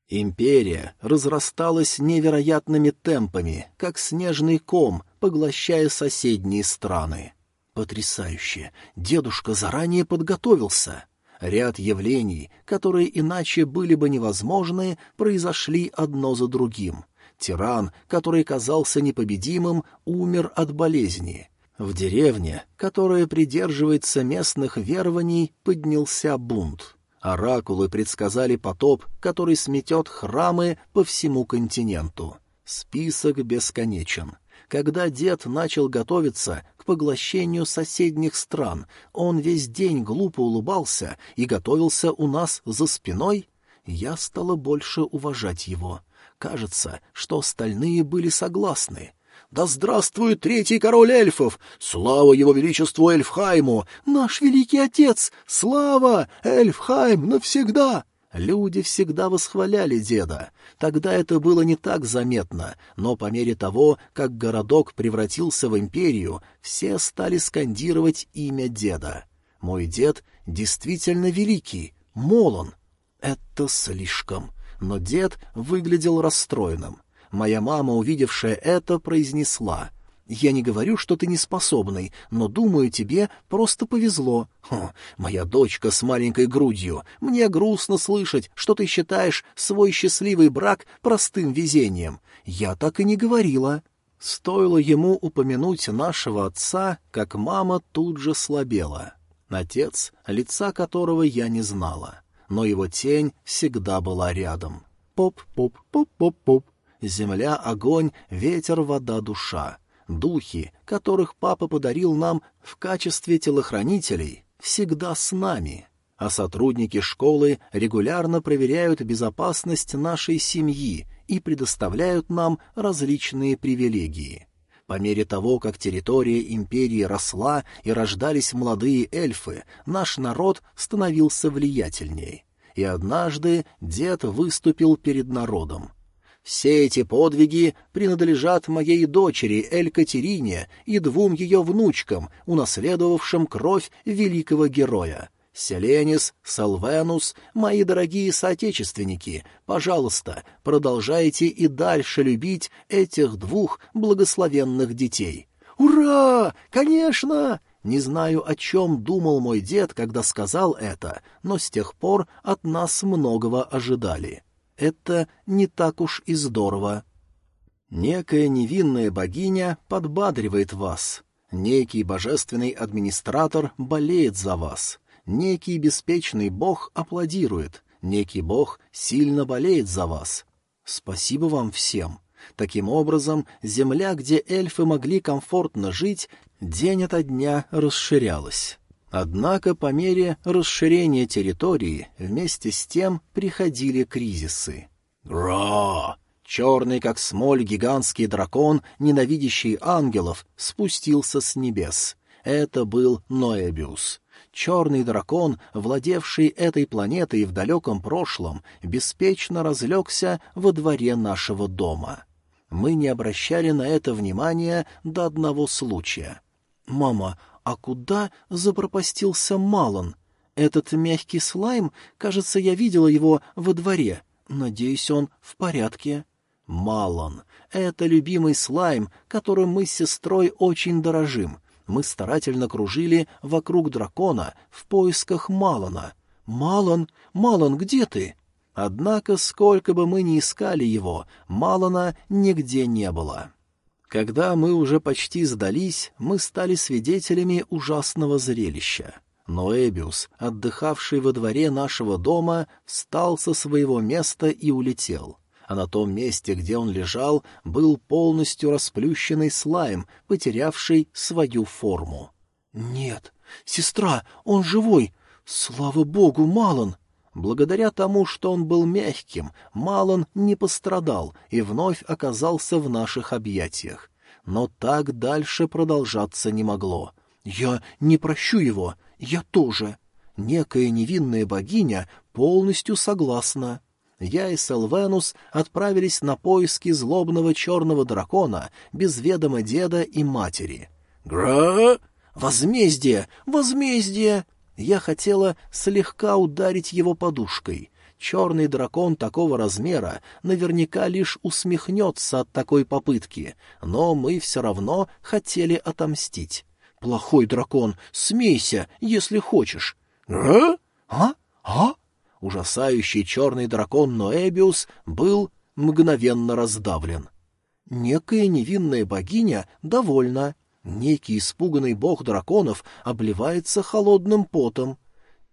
Империя разрасталась невероятными темпами, как снежный ком, поглощая соседние страны. Потрясающе! Дедушка заранее подготовился. Ряд явлений, которые иначе были бы невозможны, произошли одно за другим — Тиран, который казался непобедимым, умер от болезни. В деревне, которая придерживается местных верований, поднялся бунт. Оракулы предсказали потоп, который сметет храмы по всему континенту. Список бесконечен. Когда дед начал готовиться к поглощению соседних стран. Он весь день глупо улыбался и готовился у нас за спиной. Я стала больше уважать его. Кажется, что остальные были согласны. «Да здравствует третий король эльфов! Слава его величеству Эльфхайму! Наш великий отец! Слава! Эльфхайм навсегда!» Люди всегда восхваляли деда. Тогда это было не так заметно, но по мере того, как городок превратился в империю, все стали скандировать имя деда. Мой дед действительно великий, Молон. Это слишком. Но дед выглядел расстроенным. Моя мама, увидевшая это, произнесла. «Я не говорю, что ты неспособный, но, думаю, тебе просто повезло. Хм, моя дочка с маленькой грудью. Мне грустно слышать, что ты считаешь свой счастливый брак простым везением. Я так и не говорила». Стоило ему упомянуть нашего отца, как мама тут же слабела. Отец, лица которого я не знала, но его тень всегда была рядом. Поп-поп-поп-поп-поп. Земля, огонь, ветер, вода, душа. Духи, которых папа подарил нам в качестве телохранителей, всегда с нами. А сотрудники школы регулярно проверяют безопасность нашей семьи и предоставляют нам различные привилегии. По мере того, как территория империи росла и рождались молодые эльфы, наш народ становился влиятельней. И однажды дед выступил перед народом. Все эти подвиги принадлежат моей дочери Эль-Катерине и двум ее внучкам, унаследовавшим кровь великого героя. Селенис, Салвенус, мои дорогие соотечественники, пожалуйста, продолжайте и дальше любить этих двух благословенных детей. «Ура! Конечно!» Не знаю, о чем думал мой дед, когда сказал это, но с тех пор от нас многого ожидали это не так уж и здорово. Некая невинная богиня подбадривает вас. Некий божественный администратор болеет за вас. Некий беспечный бог аплодирует. Некий бог сильно болеет за вас. Спасибо вам всем. Таким образом, земля, где эльфы могли комфортно жить, день ото дня расширялась. Однако по мере расширения территории вместе с тем приходили кризисы. «Ра!» Черный, как смоль, гигантский дракон, ненавидящий ангелов, спустился с небес. Это был Ноэбиус. Черный дракон, владевший этой планетой в далеком прошлом, беспечно разлегся во дворе нашего дома. Мы не обращали на это внимания до одного случая. «Мама, а куда запропастился Малон? Этот мягкий слайм, кажется, я видела его во дворе. Надеюсь, он в порядке. Малон — это любимый слайм, которым мы с сестрой очень дорожим. Мы старательно кружили вокруг дракона в поисках Малона. «Малон, Малон, где ты?» Однако, сколько бы мы ни искали его, Малона нигде не было. Когда мы уже почти сдались, мы стали свидетелями ужасного зрелища. Но Эбиус, отдыхавший во дворе нашего дома, встал со своего места и улетел. А на том месте, где он лежал, был полностью расплющенный слайм, потерявший свою форму. «Нет, сестра, он живой! Слава богу, Малон!» Благодаря тому, что он был мягким, Малон не пострадал и вновь оказался в наших объятиях. Но так дальше продолжаться не могло. «Я не прощу его, я тоже». Некая невинная богиня полностью согласна. Я и Селвенус отправились на поиски злобного черного дракона без ведома деда и матери. «Гра! Возмездие! Возмездие!» Я хотела слегка ударить его подушкой. Черный дракон такого размера наверняка лишь усмехнется от такой попытки, но мы все равно хотели отомстить. «Плохой дракон, смейся, если хочешь». «А? А? А?» Ужасающий черный дракон Ноэбиус был мгновенно раздавлен. Некая невинная богиня довольна. Некий испуганный бог драконов обливается холодным потом.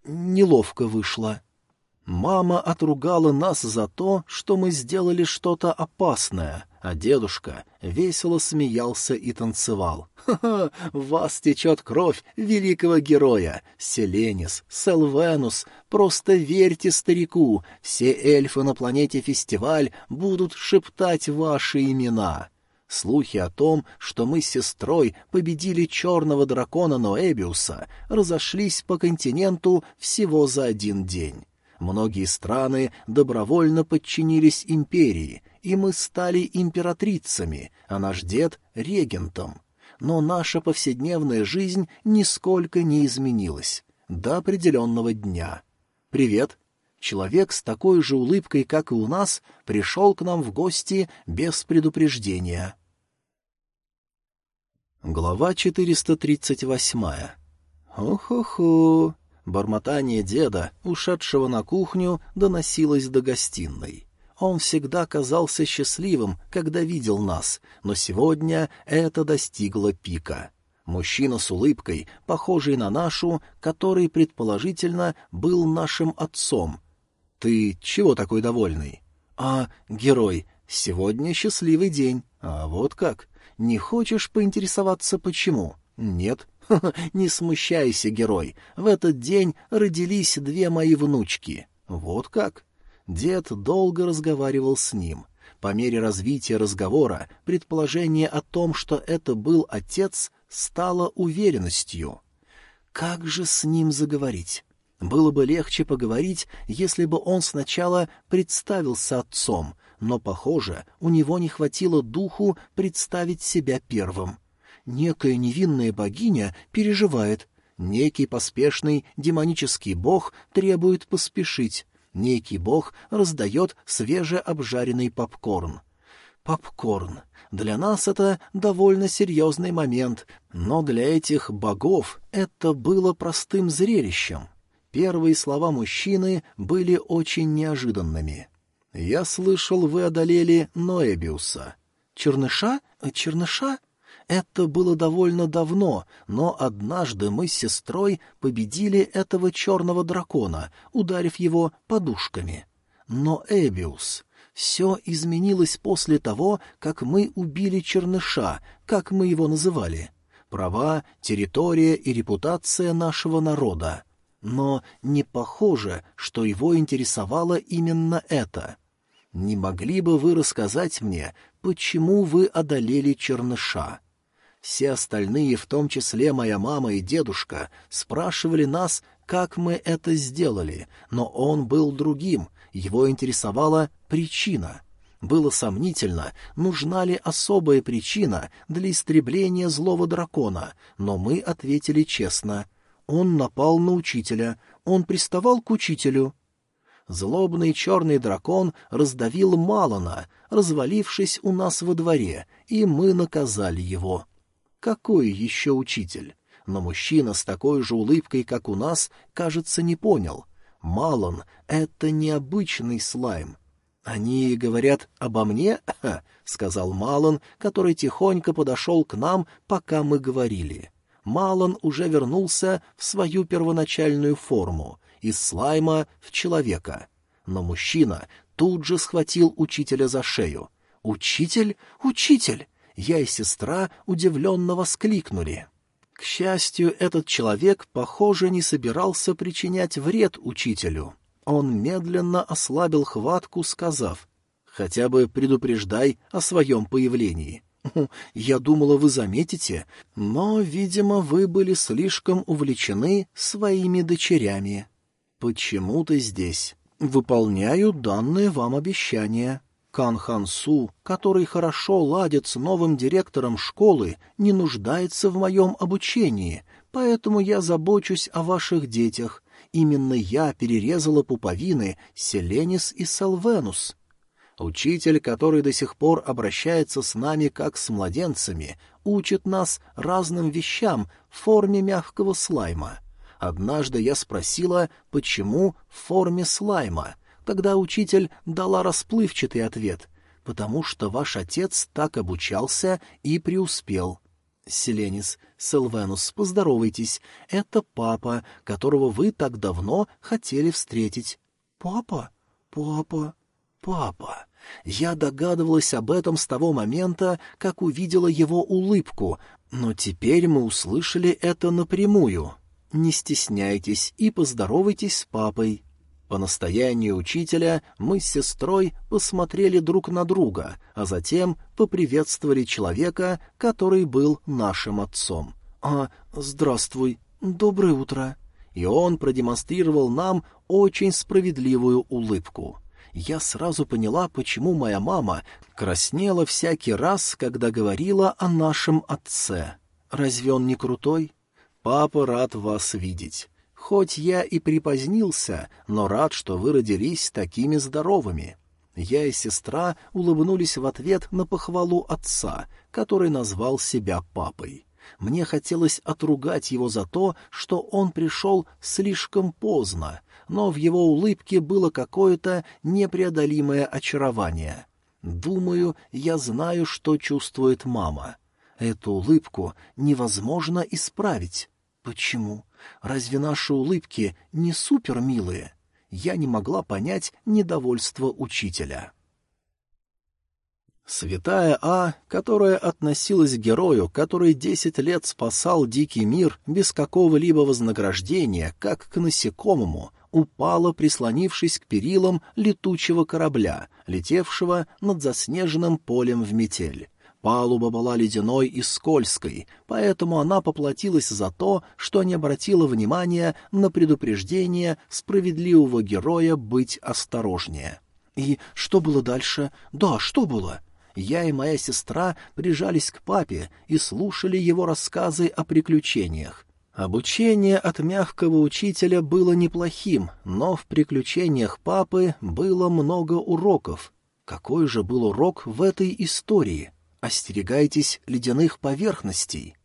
Неловко вышло. Мама отругала нас за то, что мы сделали что-то опасное, а дедушка весело смеялся и танцевал. «Ха-ха! Вас течет кровь великого героя! Селенис, Селвенус, просто верьте старику, все эльфы на планете Фестиваль будут шептать ваши имена!» Слухи о том, что мы с сестрой победили черного дракона Ноэбиуса, разошлись по континенту всего за один день. Многие страны добровольно подчинились империи, и мы стали императрицами, а наш дед — регентом. Но наша повседневная жизнь нисколько не изменилась. До определенного дня. «Привет!» Человек с такой же улыбкой, как и у нас, пришел к нам в гости без предупреждения. Глава 438. «Ох-охо!» Бормотание деда, ушедшего на кухню, доносилось до гостиной. Он всегда казался счастливым, когда видел нас, но сегодня это достигло пика. Мужчина с улыбкой, похожий на нашу, который, предположительно, был нашим отцом. «Ты чего такой довольный?» «А, герой, сегодня счастливый день. А вот как? Не хочешь поинтересоваться, почему?» «Нет». «Не смущайся, герой. В этот день родились две мои внучки». «Вот как?» Дед долго разговаривал с ним. По мере развития разговора предположение о том, что это был отец, стало уверенностью. Как же с ним заговорить? Было бы легче поговорить, если бы он сначала представился отцом, но, похоже, у него не хватило духу представить себя первым. Некая невинная богиня переживает. Некий поспешный демонический бог требует поспешить некий бог раздает свежеобжаренный попкорн. Попкорн. Для нас это довольно серьезный момент, но для этих богов это было простым зрелищем. Первые слова мужчины были очень неожиданными. «Я слышал, вы одолели Ноэбиуса». «Черныша? Черныша?» Это было довольно давно, но однажды мы с сестрой победили этого черного дракона, ударив его подушками. Но Эбиус... Все изменилось после того, как мы убили черныша, как мы его называли. Права, территория и репутация нашего народа. Но не похоже, что его интересовало именно это. Не могли бы вы рассказать мне, почему вы одолели черныша? Все остальные, в том числе моя мама и дедушка, спрашивали нас, как мы это сделали, но он был другим, его интересовала причина. Было сомнительно, нужна ли особая причина для истребления злого дракона, но мы ответили честно. Он напал на учителя, он приставал к учителю. Злобный черный дракон раздавил Малона, развалившись у нас во дворе, и мы наказали его. Какой еще учитель? Но мужчина с такой же улыбкой, как у нас, кажется, не понял. Малон — это необычный слайм. «Они говорят обо мне?» — сказал Малон, который тихонько подошел к нам, пока мы говорили. Малон уже вернулся в свою первоначальную форму, из слайма в человека. Но мужчина тут же схватил учителя за шею. «Учитель? Учитель!» Я и сестра удивленно воскликнули. К счастью, этот человек, похоже, не собирался причинять вред учителю. Он медленно ослабил хватку, сказав, «Хотя бы предупреждай о своем появлении». «Я думала, вы заметите, но, видимо, вы были слишком увлечены своими дочерями. Почему ты здесь? Выполняю данное вам обещание». Кан Хансу, который хорошо ладит с новым директором школы, не нуждается в моем обучении, поэтому я забочусь о ваших детях. Именно я перерезала пуповины Селенис и Салвенус. Учитель, который до сих пор обращается с нами как с младенцами, учит нас разным вещам в форме мягкого слайма. Однажды я спросила, почему в форме слайма — Тогда учитель дала расплывчатый ответ, потому что ваш отец так обучался и преуспел. Селенис, Селвенус, поздоровайтесь. Это папа, которого вы так давно хотели встретить. Папа? Папа? Папа? Я догадывалась об этом с того момента, как увидела его улыбку, но теперь мы услышали это напрямую. Не стесняйтесь и поздоровайтесь с папой. По настоянию учителя мы с сестрой посмотрели друг на друга, а затем поприветствовали человека, который был нашим отцом. «А, здравствуй, доброе утро!» И он продемонстрировал нам очень справедливую улыбку. Я сразу поняла, почему моя мама краснела всякий раз, когда говорила о нашем отце. Разве он не крутой? Папа рад вас видеть. Хоть я и припозднился, но рад, что вы родились такими здоровыми. Я и сестра улыбнулись в ответ на похвалу отца, который назвал себя папой. Мне хотелось отругать его за то, что он пришел слишком поздно, но в его улыбке было какое-то непреодолимое очарование. Думаю, я знаю, что чувствует мама. Эту улыбку невозможно исправить. Почему? Разве наши улыбки не супермилые? Я не могла понять недовольство учителя. Святая А, которая относилась к герою, который десять лет спасал дикий мир без какого-либо вознаграждения, как к насекомому, упала, прислонившись к перилам летучего корабля, летевшего над заснеженным полем в метель. Палуба была ледяной и скользкой, поэтому она поплатилась за то, что не обратила внимания на предупреждение справедливого героя быть осторожнее. И что было дальше? Да, что было? Я и моя сестра прижались к папе и слушали его рассказы о приключениях. Обучение от мягкого учителя было неплохим, но в приключениях папы было много уроков. Какой же был урок в этой истории? Остерегайтесь ледяных поверхностей.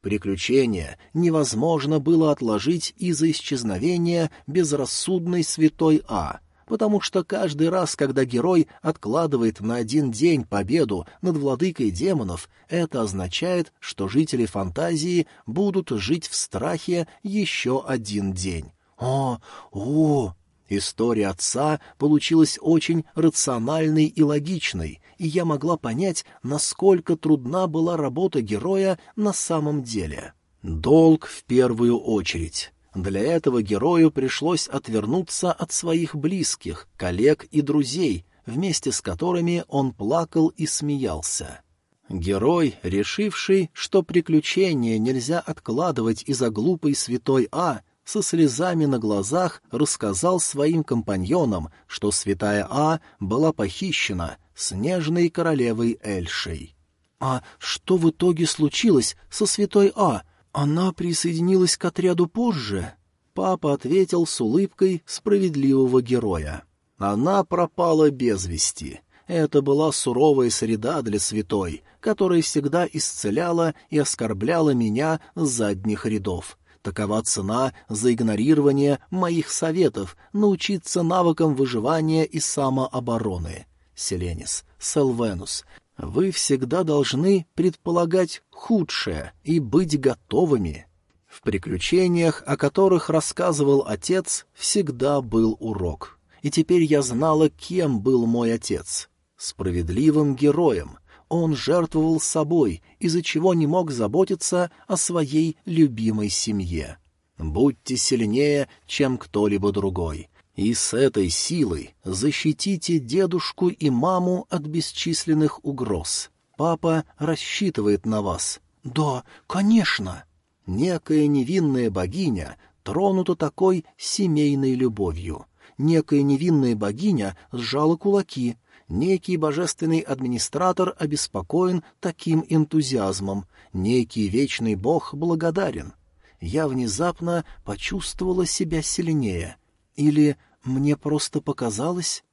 Приключение невозможно было отложить из-за исчезновения безрассудной святой А, потому что каждый раз, когда герой откладывает на один день победу над владыкой демонов, это означает, что жители фантазии будут жить в страхе еще один день. О, о! История отца получилась очень рациональной и логичной, и я могла понять, насколько трудна была работа героя на самом деле. Долг в первую очередь. Для этого герою пришлось отвернуться от своих близких, коллег и друзей, вместе с которыми он плакал и смеялся. Герой, решивший, что приключения нельзя откладывать из-за глупой святой А, со слезами на глазах рассказал своим компаньонам, что святая А была похищена снежной королевой Эльшей. «А что в итоге случилось со святой А? Она присоединилась к отряду позже?» Папа ответил с улыбкой справедливого героя. «Она пропала без вести. Это была суровая среда для святой, которая всегда исцеляла и оскорбляла меня с задних рядов. Такова цена за игнорирование моих советов научиться навыкам выживания и самообороны. Селенис, Селвенус, вы всегда должны предполагать худшее и быть готовыми. В приключениях, о которых рассказывал отец, всегда был урок. И теперь я знала, кем был мой отец. Справедливым героем, он жертвовал собой, из-за чего не мог заботиться о своей любимой семье. Будьте сильнее, чем кто-либо другой, и с этой силой защитите дедушку и маму от бесчисленных угроз. Папа рассчитывает на вас. Да, конечно. Некая невинная богиня тронута такой семейной любовью. Некая невинная богиня сжала кулаки, Некий божественный администратор обеспокоен таким энтузиазмом, некий вечный бог благодарен. Я внезапно почувствовала себя сильнее. Или мне просто показалось?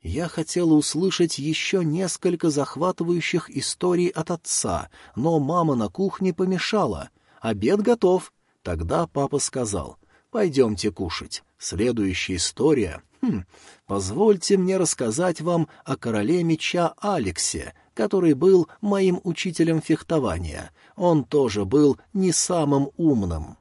Я хотела услышать еще несколько захватывающих историй от отца, но мама на кухне помешала. Обед готов. Тогда папа сказал, «Пойдемте кушать. Следующая история Хм, позвольте мне рассказать вам о короле меча Алексе, который был моим учителем фехтования. Он тоже был не самым умным.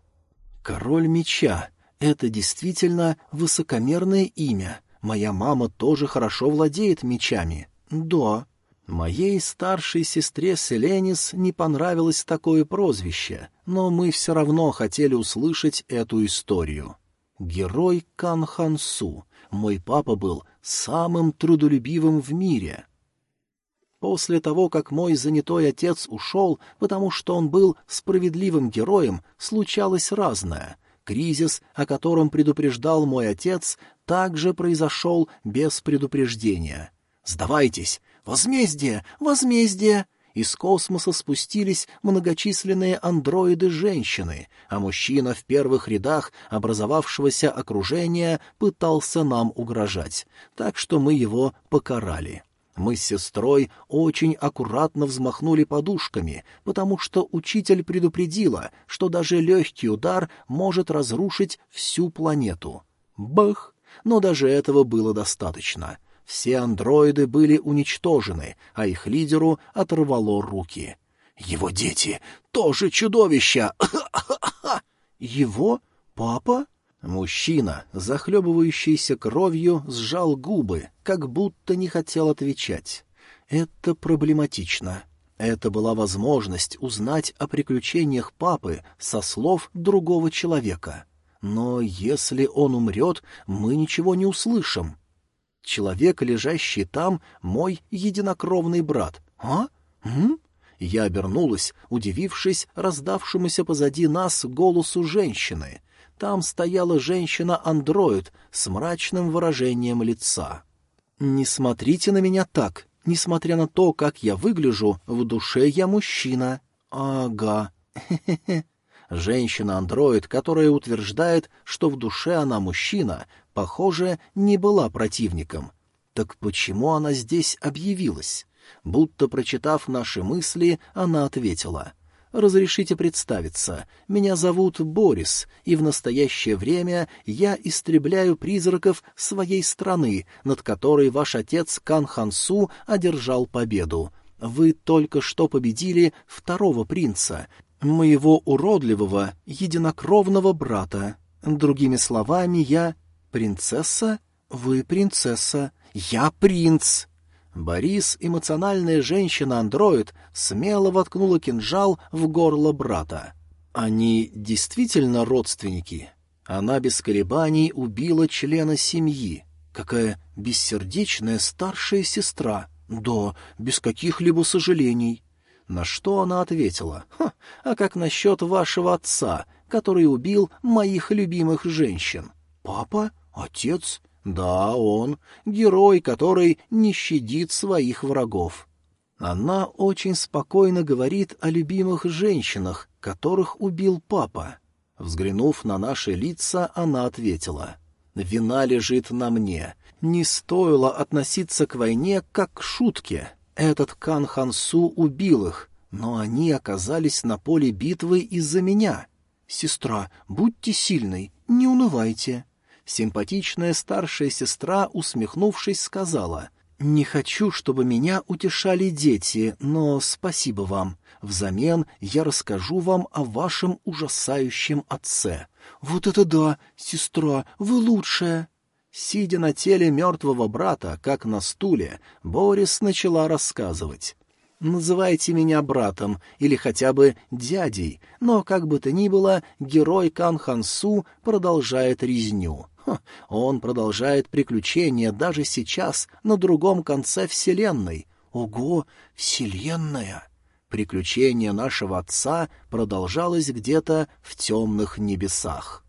Король меча — это действительно высокомерное имя. Моя мама тоже хорошо владеет мечами. Да. Моей старшей сестре Селенис не понравилось такое прозвище, но мы все равно хотели услышать эту историю. Герой Канхансу. Мой папа был самым трудолюбивым в мире. После того, как мой занятой отец ушел, потому что он был справедливым героем, случалось разное. Кризис, о котором предупреждал мой отец, также произошел без предупреждения. «Сдавайтесь! Возмездие! Возмездие!» Из космоса спустились многочисленные андроиды-женщины, а мужчина в первых рядах образовавшегося окружения пытался нам угрожать, так что мы его покарали. Мы с сестрой очень аккуратно взмахнули подушками, потому что учитель предупредила, что даже легкий удар может разрушить всю планету. Бах! Но даже этого было достаточно — все андроиды были уничтожены, а их лидеру оторвало руки. «Его дети тоже чудовища!» «Его? Папа?» Мужчина, захлебывающийся кровью, сжал губы, как будто не хотел отвечать. Это проблематично. Это была возможность узнать о приключениях папы со слов другого человека. Но если он умрет, мы ничего не услышим. Человек, лежащий там, мой единокровный брат. А? М? Я обернулась, удивившись раздавшемуся позади нас голосу женщины. Там стояла женщина-андроид с мрачным выражением лица. «Не смотрите на меня так. Несмотря на то, как я выгляжу, в душе я мужчина». «Ага. Хе-хе-хе». Женщина-андроид, которая утверждает, что в душе она мужчина, похоже, не была противником. Так почему она здесь объявилась? Будто прочитав наши мысли, она ответила. «Разрешите представиться. Меня зовут Борис, и в настоящее время я истребляю призраков своей страны, над которой ваш отец Кан Хансу одержал победу. Вы только что победили второго принца, моего уродливого, единокровного брата. Другими словами, я принцесса, вы принцесса, я принц. Борис, эмоциональная женщина-андроид, смело воткнула кинжал в горло брата. Они действительно родственники? Она без колебаний убила члена семьи. Какая бессердечная старшая сестра. Да, без каких-либо сожалений. На что она ответила, «Ха, а как насчет вашего отца, который убил моих любимых женщин?» «Папа? Отец?» «Да, он. Герой, который не щадит своих врагов». Она очень спокойно говорит о любимых женщинах, которых убил папа. Взглянув на наши лица, она ответила, «Вина лежит на мне. Не стоило относиться к войне как к шутке. Этот Кан Хансу убил их, но они оказались на поле битвы из-за меня. Сестра, будьте сильной, не унывайте. Симпатичная старшая сестра, усмехнувшись, сказала, «Не хочу, чтобы меня утешали дети, но спасибо вам. Взамен я расскажу вам о вашем ужасающем отце». «Вот это да, сестра, вы лучшая!» Сидя на теле мертвого брата, как на стуле, Борис начала рассказывать. «Называйте меня братом или хотя бы дядей, но, как бы то ни было, герой Кан Хансу продолжает резню. Ха, он продолжает приключения даже сейчас, на другом конце Вселенной. Ого, Вселенная! Приключение нашего отца продолжалось где-то в темных небесах.